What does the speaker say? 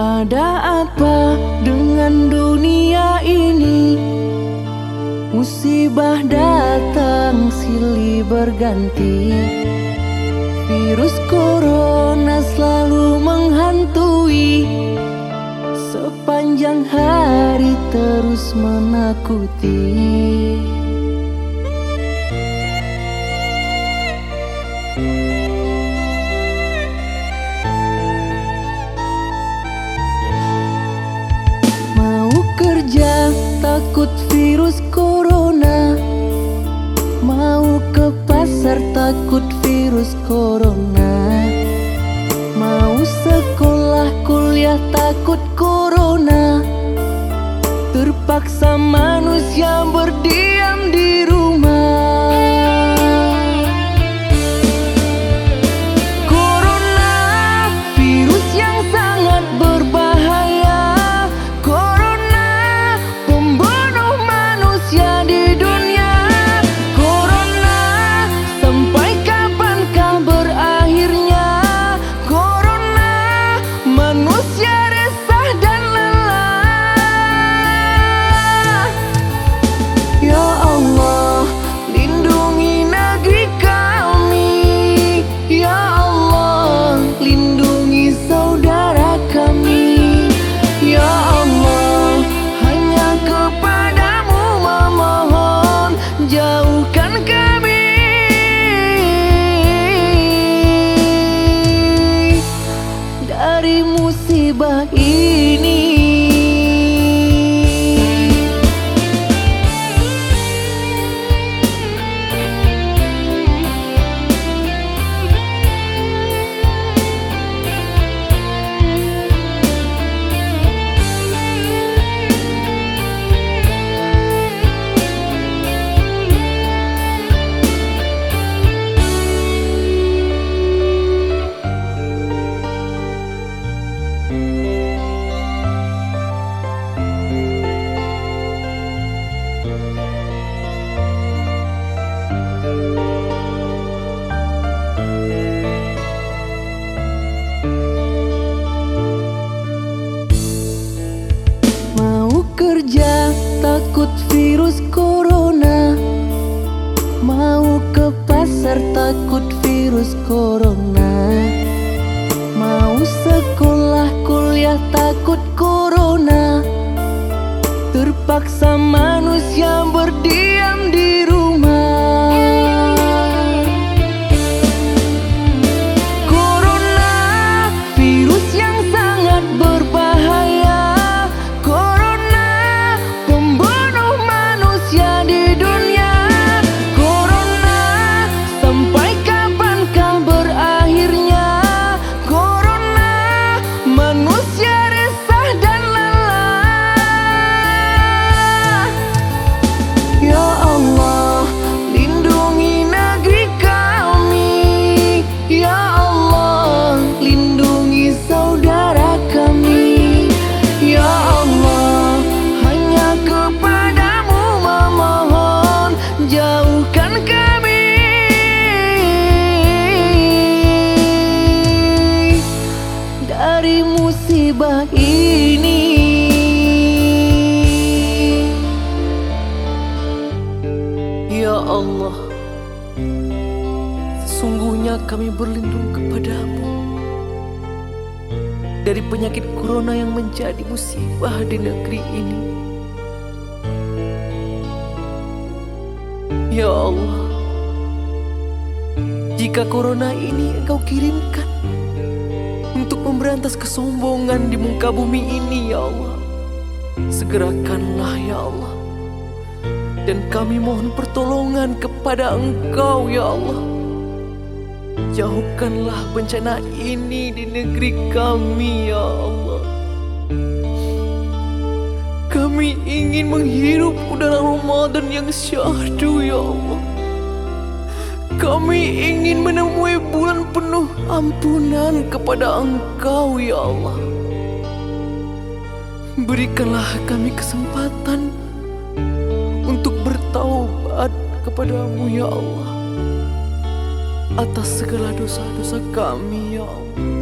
Ada apa dengan dunia ini? Musibah datang silih berganti. Virus corona selalu menghantui. Sepanjang hari terus menakuti takut virus corona. Mau ke pasar takut virus corona. Mau sekolah kuliah takut corona. Terpaksa manusia musibah kerja takut virus corona. Mau ke pasar takut virus corona kuliah takut corona. Terpaksa manusia berdiam di Allah. Sesungguhnya kami berlindung kepadamu. Dari penyakit corona yang menjadi musibah di negeri ini. Ya Allah Jika corona ini engkau kirimkan Untuk memberantas kesombongan di muka bumi ini ya Allah Segerakanlah ya Allah dan kami mohon pertolongan kepada Engkau ya Allah. Jauhkanlah bencana ini di negeri kami ya Allah. Kami ingin menghirup udara Ramadan yang syahdu ya Allah. Kami ingin menemui bulan penuh ampunan kepada Engkau ya Allah. Berikanlah kami kesempatan bertaubat kepadamu ya Allah atas segala dosa-dosa kami ya Allah.